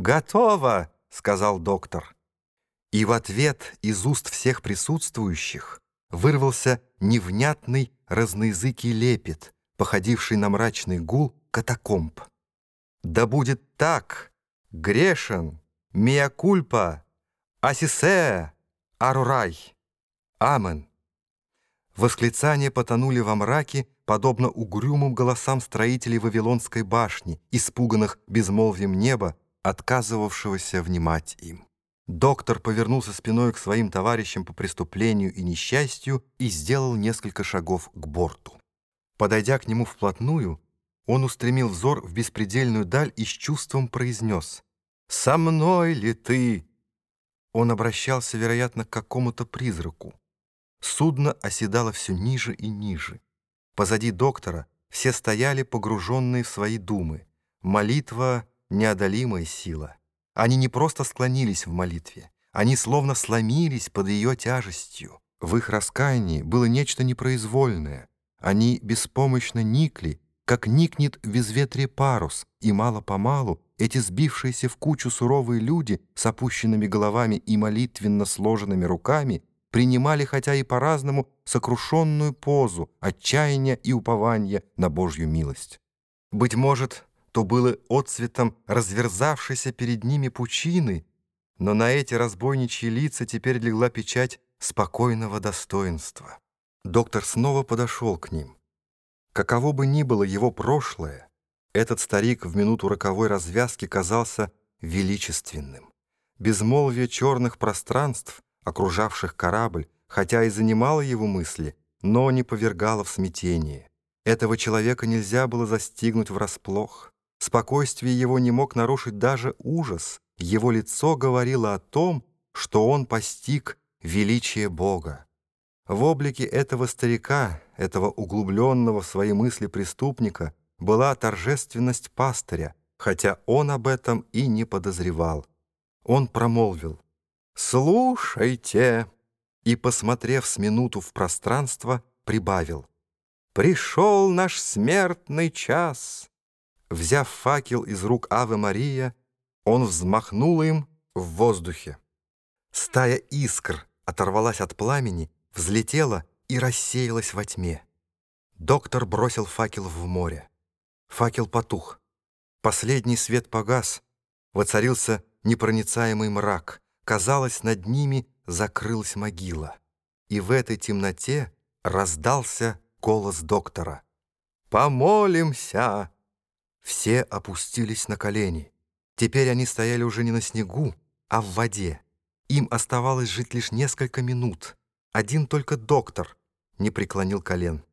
«Готово!» — сказал доктор. И в ответ из уст всех присутствующих вырвался невнятный разноязыкий лепет, походивший на мрачный гул катакомб. «Да будет так! Грешен! Миакульпа! Асисе! Арурай! Амен!» Восклицания потонули во мраке, подобно угрюмым голосам строителей Вавилонской башни, испуганных безмолвием неба, отказывавшегося внимать им. Доктор повернулся спиной к своим товарищам по преступлению и несчастью и сделал несколько шагов к борту. Подойдя к нему вплотную, он устремил взор в беспредельную даль и с чувством произнес «Со мной ли ты?» Он обращался, вероятно, к какому-то призраку. Судно оседало все ниже и ниже. Позади доктора все стояли погруженные в свои думы. Молитва — неодолимая сила. Они не просто склонились в молитве, они словно сломились под ее тяжестью. В их раскаянии было нечто непроизвольное. Они беспомощно никли, как никнет в безветрие парус, и мало-помалу эти сбившиеся в кучу суровые люди с опущенными головами и молитвенно сложенными руками принимали, хотя и по-разному, сокрушенную позу отчаяния и упования на Божью милость. Быть может, то было отцветом разверзавшейся перед ними пучины, но на эти разбойничьи лица теперь легла печать спокойного достоинства. Доктор снова подошел к ним. Каково бы ни было его прошлое, этот старик в минуту роковой развязки казался величественным. Безмолвие черных пространств, окружавших корабль, хотя и занимало его мысли, но не повергало в смятение. Этого человека нельзя было застигнуть врасплох. Спокойствие его не мог нарушить даже ужас. Его лицо говорило о том, что он постиг величие Бога. В облике этого старика, этого углубленного в свои мысли преступника, была торжественность пастыря, хотя он об этом и не подозревал. Он промолвил «Слушайте!» и, посмотрев с минуту в пространство, прибавил «Пришел наш смертный час!» Взяв факел из рук Авы Мария, он взмахнул им в воздухе. Стая искр оторвалась от пламени, взлетела и рассеялась во тьме. Доктор бросил факел в море. Факел потух. Последний свет погас. Воцарился непроницаемый мрак. Казалось, над ними закрылась могила. И в этой темноте раздался голос доктора. «Помолимся!» Все опустились на колени. Теперь они стояли уже не на снегу, а в воде. Им оставалось жить лишь несколько минут. Один только доктор не преклонил колен.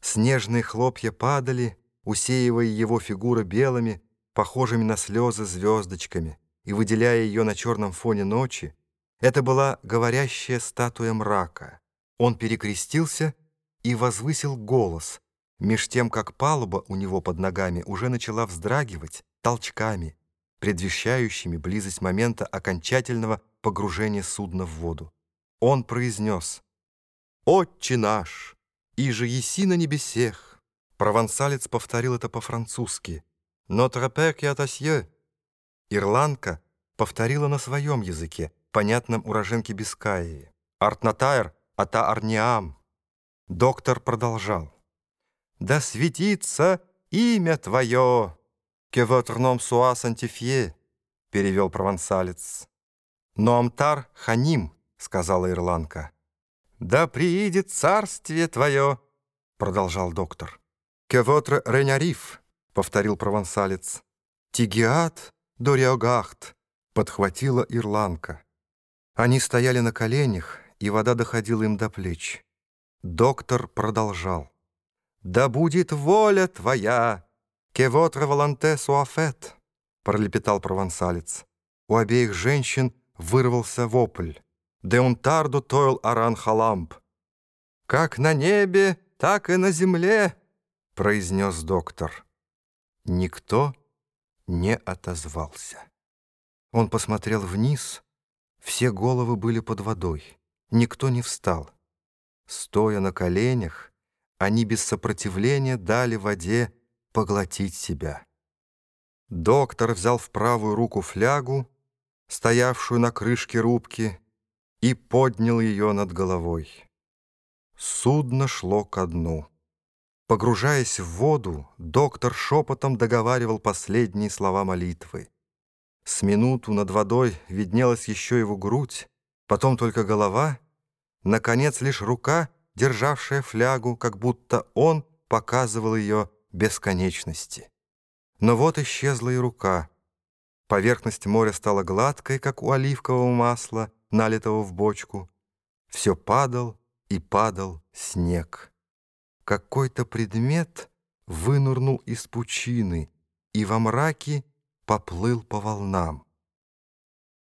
Снежные хлопья падали, усеивая его фигуру белыми, похожими на слезы звездочками, и выделяя ее на черном фоне ночи. Это была говорящая статуя мрака. Он перекрестился и возвысил голос — меж тем, как палуба у него под ногами уже начала вздрагивать толчками, предвещающими близость момента окончательного погружения судна в воду. Он произнес «Отче наш, и же еси на небесех». Провансалец повторил это по-французски «Notre Père qui est Ирландка повторила на своем языке, понятном уроженке Бискаи. «Артнатайр ата арниам». Доктор продолжал да светится имя твое, que votre nom soit перевел провансалец. Но Амтар Ханим, сказала ирландка. Да приидет царствие твое, продолжал доктор. Que votre рейнариф, повторил провансалец. Тигиат дориогахт, подхватила ирландка. Они стояли на коленях, и вода доходила им до плеч. Доктор продолжал. «Да будет воля твоя! Votre volonté soit faite!» пролепетал провансалец. У обеих женщин вырвался вопль. «De un tardo toil аран халамп!» «Как на небе, так и на земле!» произнес доктор. Никто не отозвался. Он посмотрел вниз, все головы были под водой. Никто не встал. Стоя на коленях, они без сопротивления дали воде поглотить себя. Доктор взял в правую руку флягу, стоявшую на крышке рубки, и поднял ее над головой. Судно шло ко дну. Погружаясь в воду, доктор шепотом договаривал последние слова молитвы. С минуту над водой виднелась еще его грудь, потом только голова, наконец лишь рука, державшая флягу, как будто он показывал ее бесконечности. Но вот исчезла и рука. Поверхность моря стала гладкой, как у оливкового масла, налитого в бочку. Все падал и падал снег какой-то предмет вынурнул из пучины и во мраке поплыл по волнам.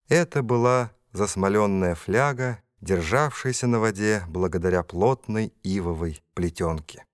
Это была засмоленная фляга, державшаяся на воде благодаря плотной ивовой плетенке.